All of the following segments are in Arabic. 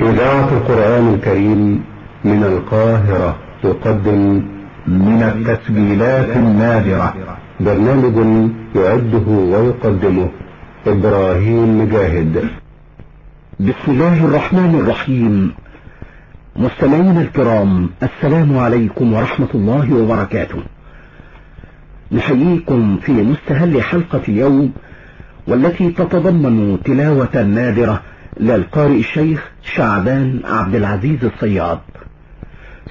إذاعة القرآن الكريم من القاهرة تقدم من التسجيلات النادرة. برنامج يعده ويقدمه إبراهيم مجاهد. بسم الله الرحمن الرحيم. مستمعينا الكرام السلام عليكم ورحمة الله وبركاته. نحييكم في مستهل حلقة يوم والتي تتضمن تلاوة نادرة للقارئ الشيخ شعبان عبد العزيز الصياد.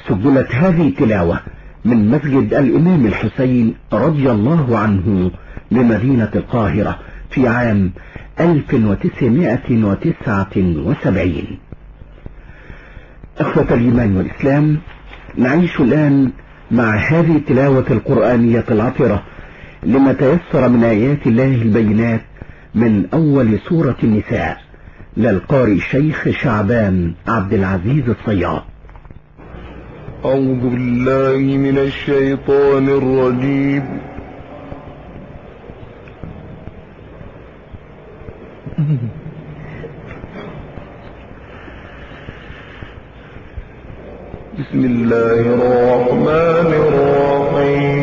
سجلت هذه التلاوة من مسجد الإمام الحسين رضي الله عنه بمدينة القاهرة في عام 1979 أخوة الإيمان والإسلام نعيش الآن مع هذه التلاوة القرآنية العطرة لما تيسر من آيات الله البينات من أول سورة النساء. للقارئ الشيخ شعبان عبد العزيز الصياد. أعوذ بالله من الشيطان الرجيم. بسم الله الرحمن الرحيم.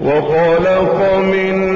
وخلق منها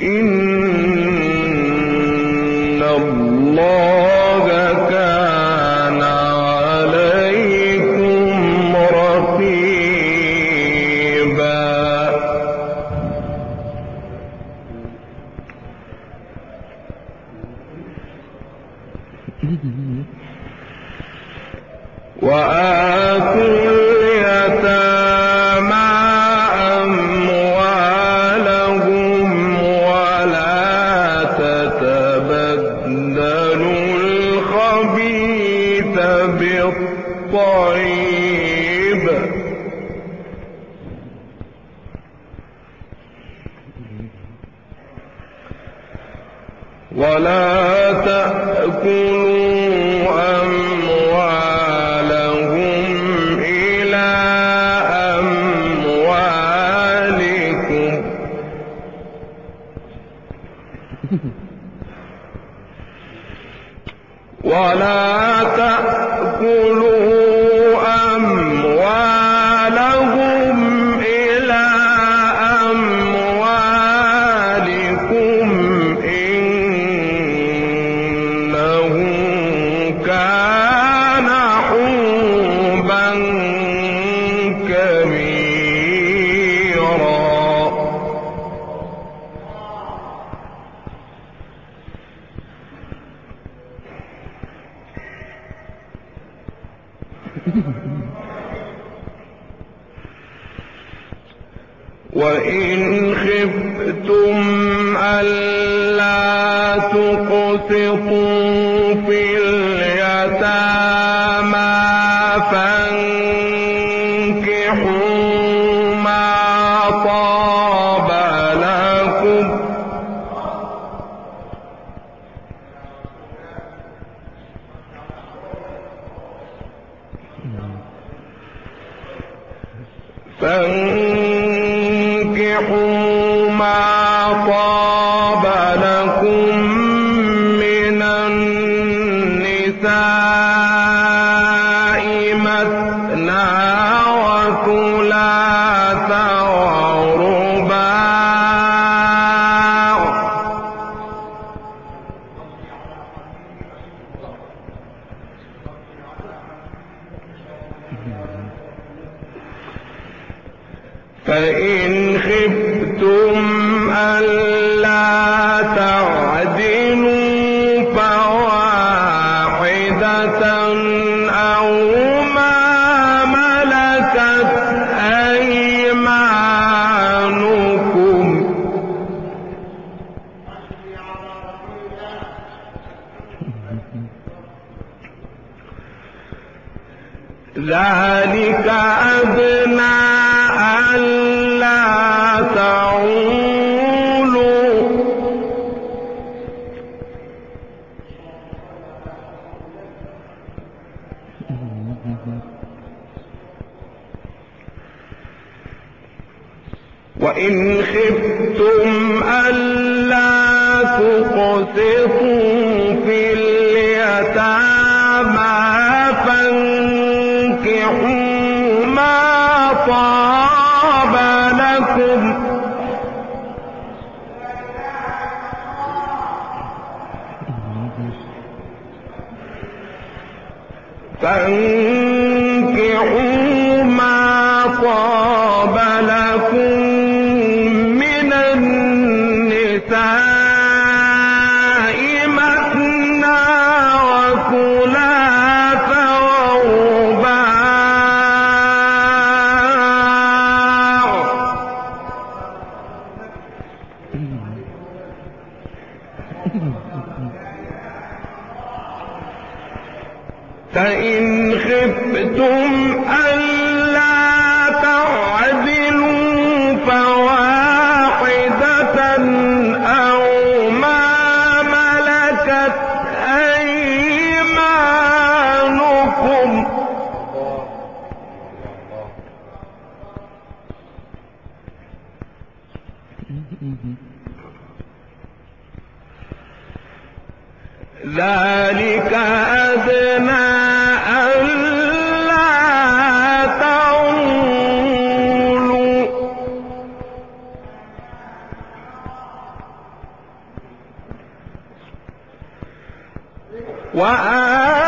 إن الله فإن فانكحوا ما طاب لكم وآتوا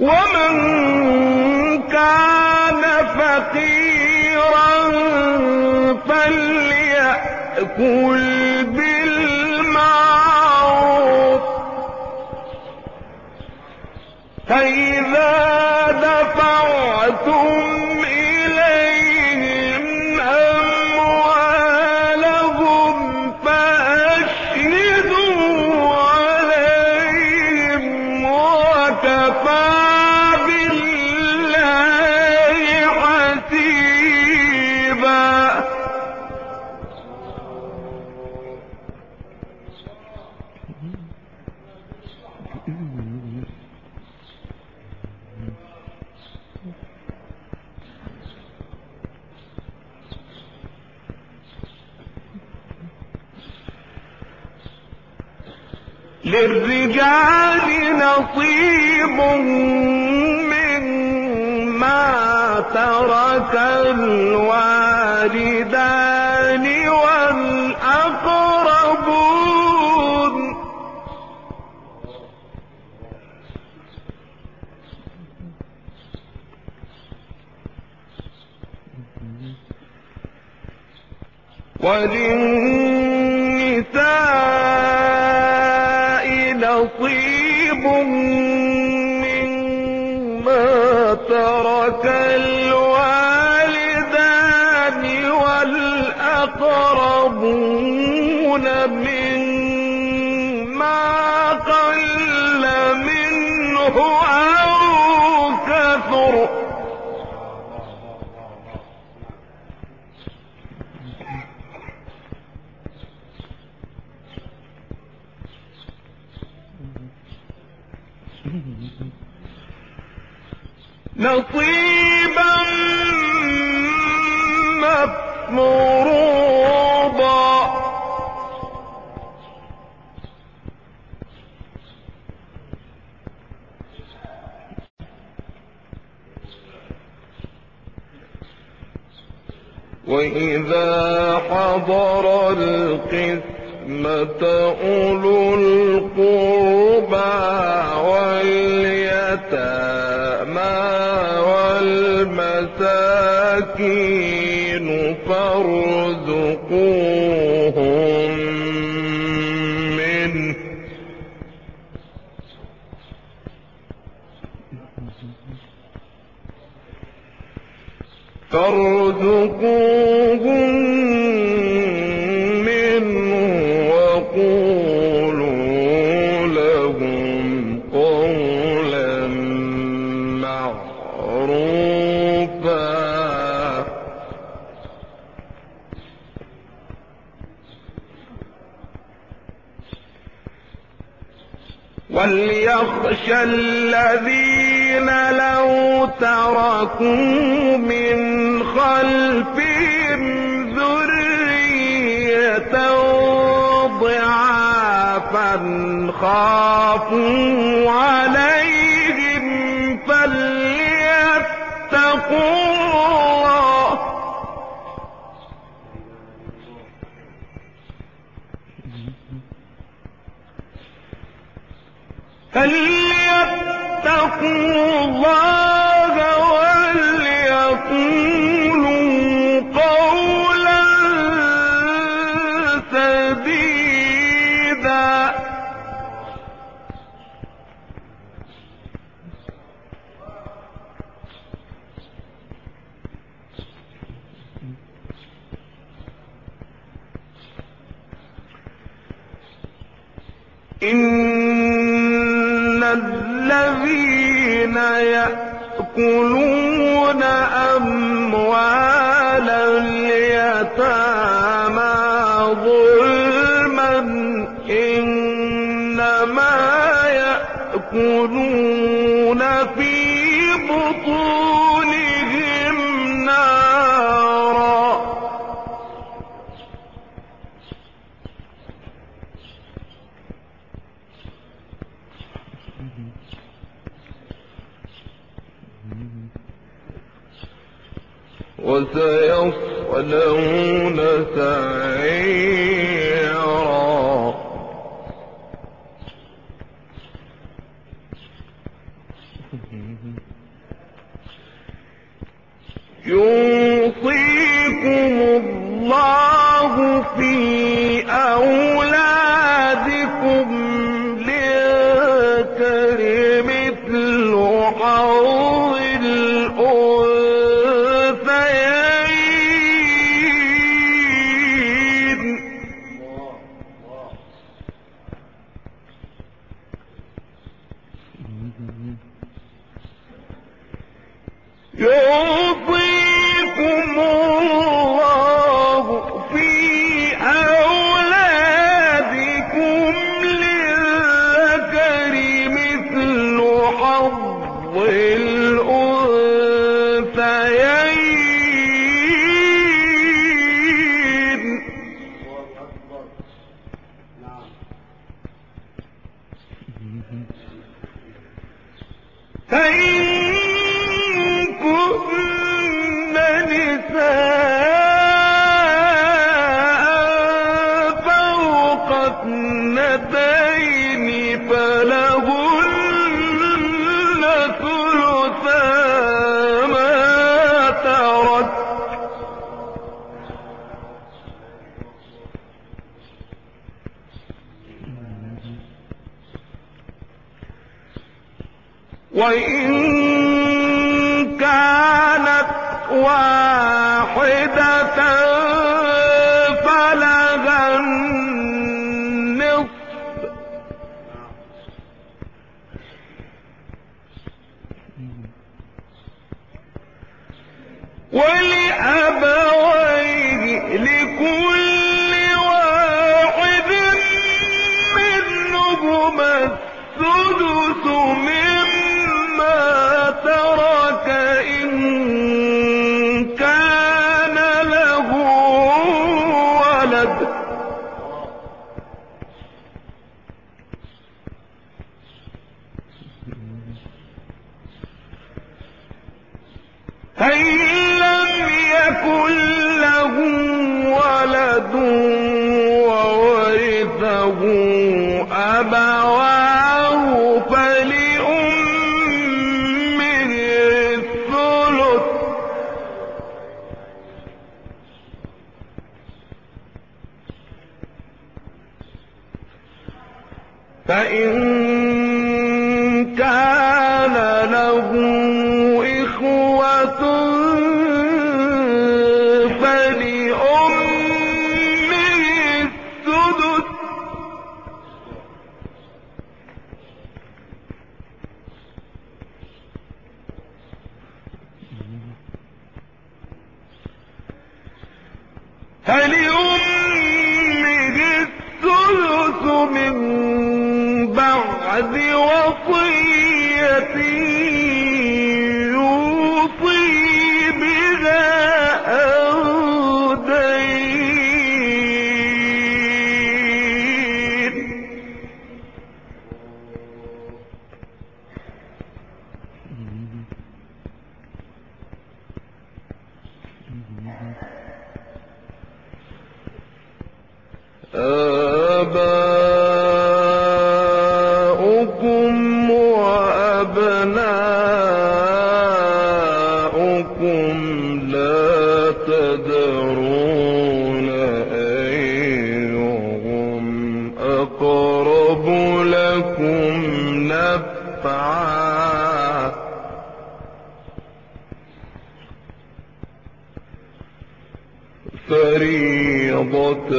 ومن كان فقيرا فليأكل الرجال نصيب مما ترك الوالدان والأقربون. ولن مُّرُوضًا وَإِذَا حَضَرَ الْقِسْمَةَ أُولُو يخشى الذين لو تركوا من خلفهم ذرية ضعافا خافوا عليهم فليتقوا الله فوق ولأبويه لكل آبَاؤُكُمْ وَأَبْنَاؤُكُمْ لَا تَدْرُونَ أَيُّهُمْ أَقْرَبُ لَكُمْ نَفْعًا ۚ. فَرِيضَةً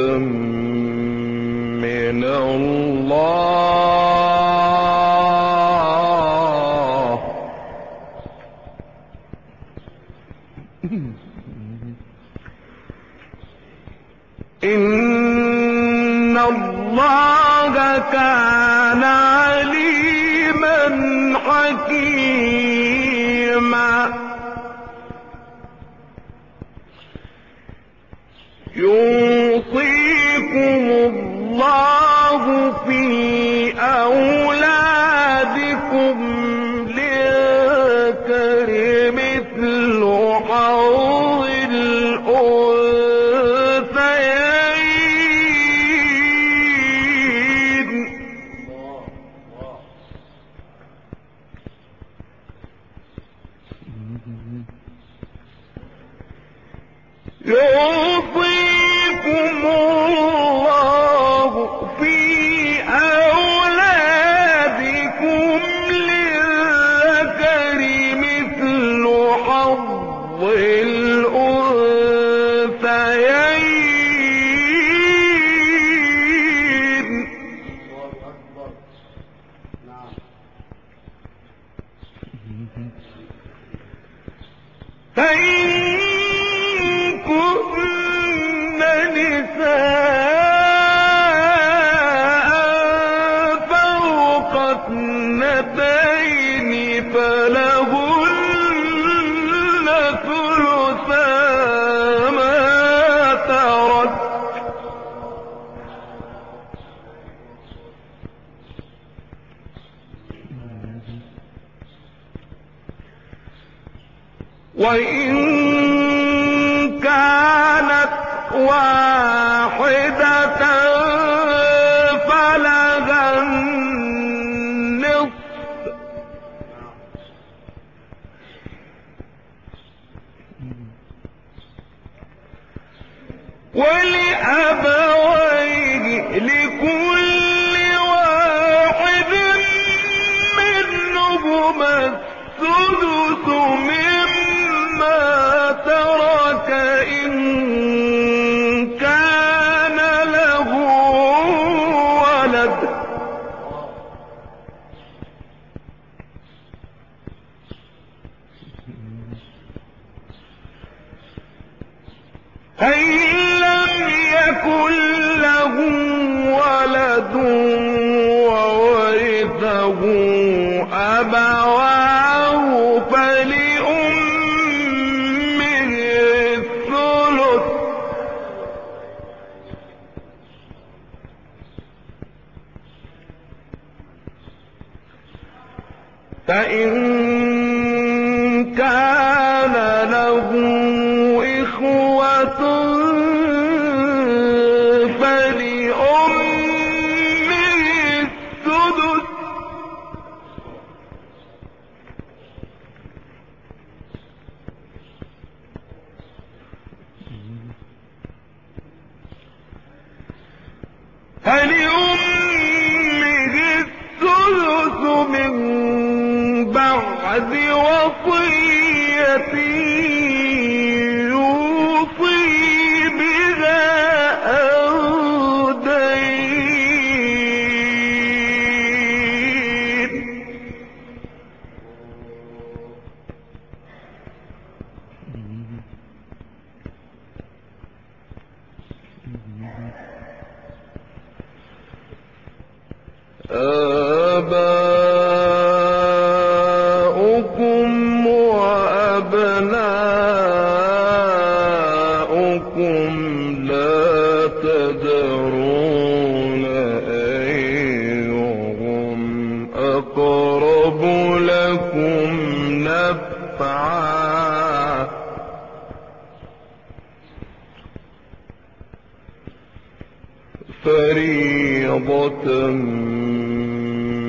فريضة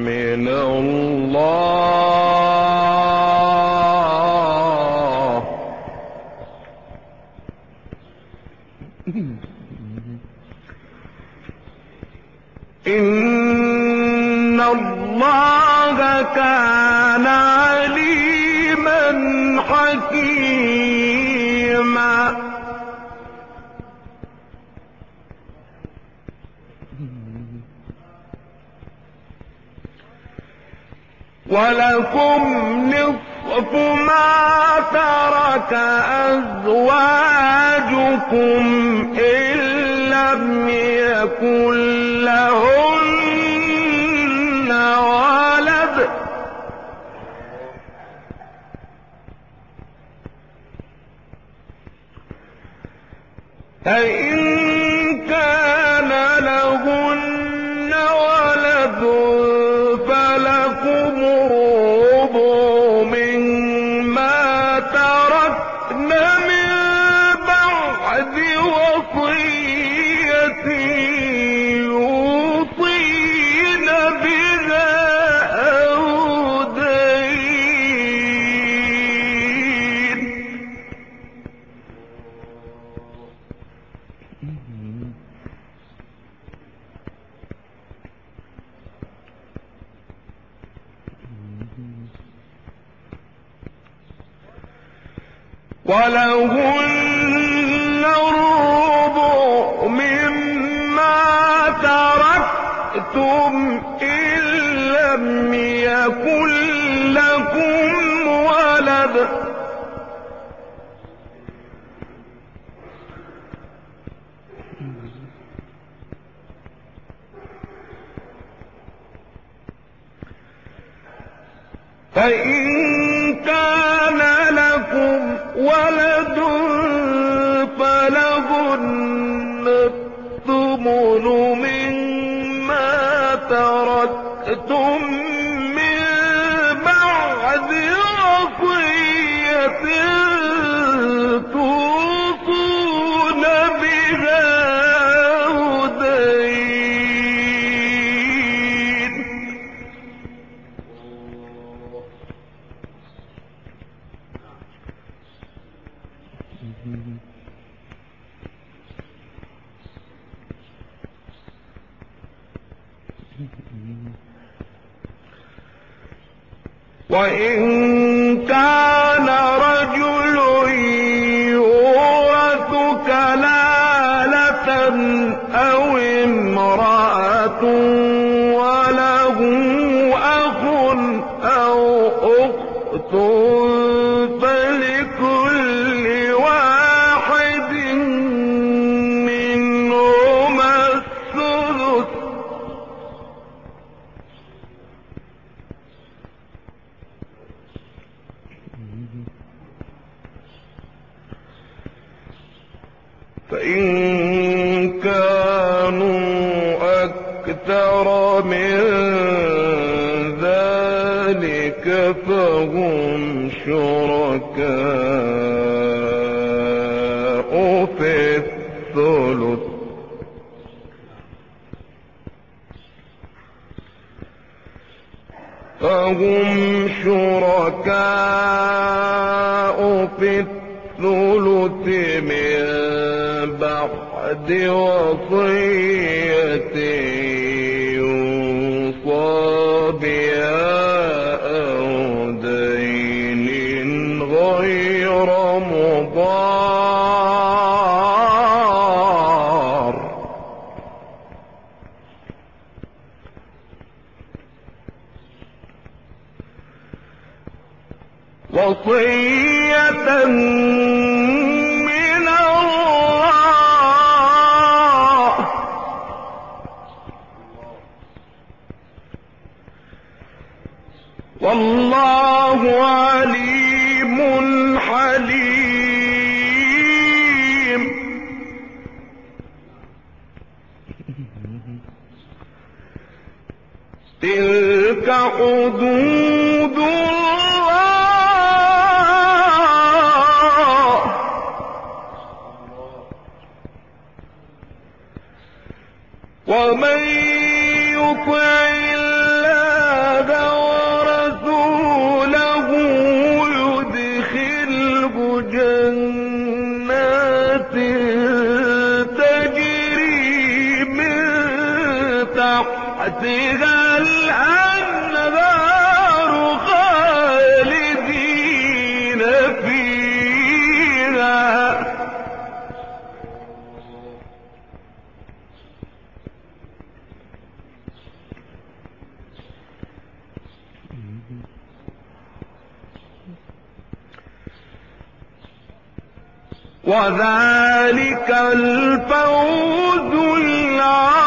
من الله. ولكم نصف ما ترك أزواجكم إن لم يكن لهن ولد. فإن كان لهن ولد رب الثلث. فهم شركاء في الثلث من بعد وصية. حُدُودُ اللَّهِ ۚ. وَمَن يُطِعِ اللَّهَ وَرَسُولَهُ يُدْخِلْهُ جَنَّاتٍ تَجْرِي مِن تَحْتِهَا وذلك الفوز العظيم.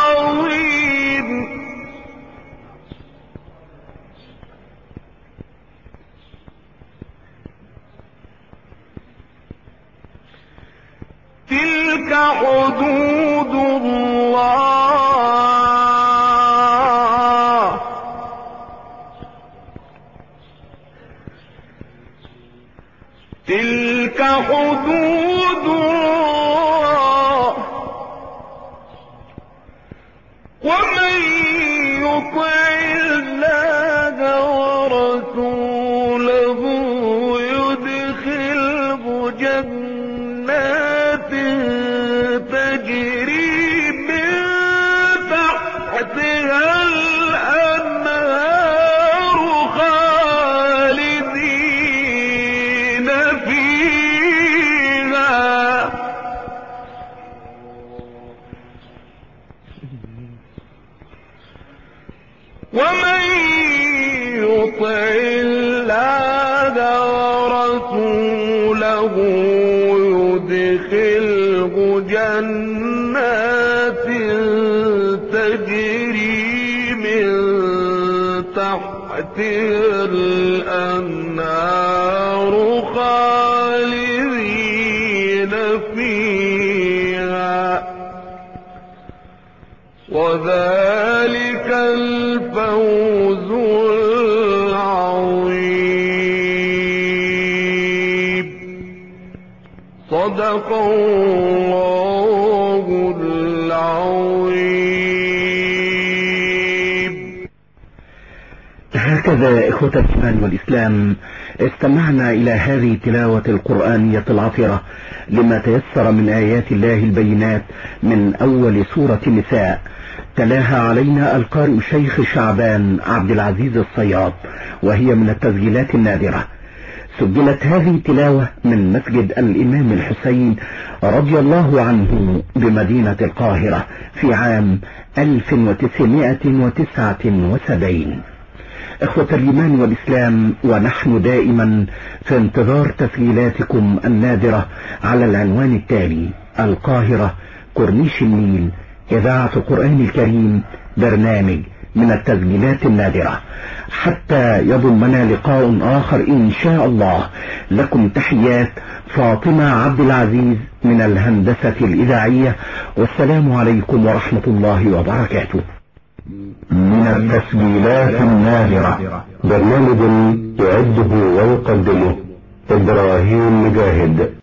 صدق الله العظيم. هكذا إخوة الإيمان والإسلام استمعنا إلى هذه التلاوة القرآنية العطرة لما تيسر من آيات الله البينات من أول سورة النساء. تلاها علينا القارئ الشيخ شعبان عبد العزيز الصياد وهي من التسجيلات النادرة. سجلت هذه التلاوة من مسجد الإمام الحسين رضي الله عنه بمدينة القاهرة في عام 1979 إخوة الإيمان والإسلام ونحن دائما في انتظار تسجيلاتكم النادرة على العنوان التالي القاهرة كورنيش النيل إذاعة القرآن الكريم برنامج من التسجيلات النادرة. حتى يضمنا لقاء آخر إن شاء الله. لكم تحيات فاطمة عبد العزيز من الهندسة الإذاعية. والسلام عليكم ورحمة الله وبركاته. من التسجيلات النادرة. برنامج يعده ويقدمه إبراهيم مجاهد.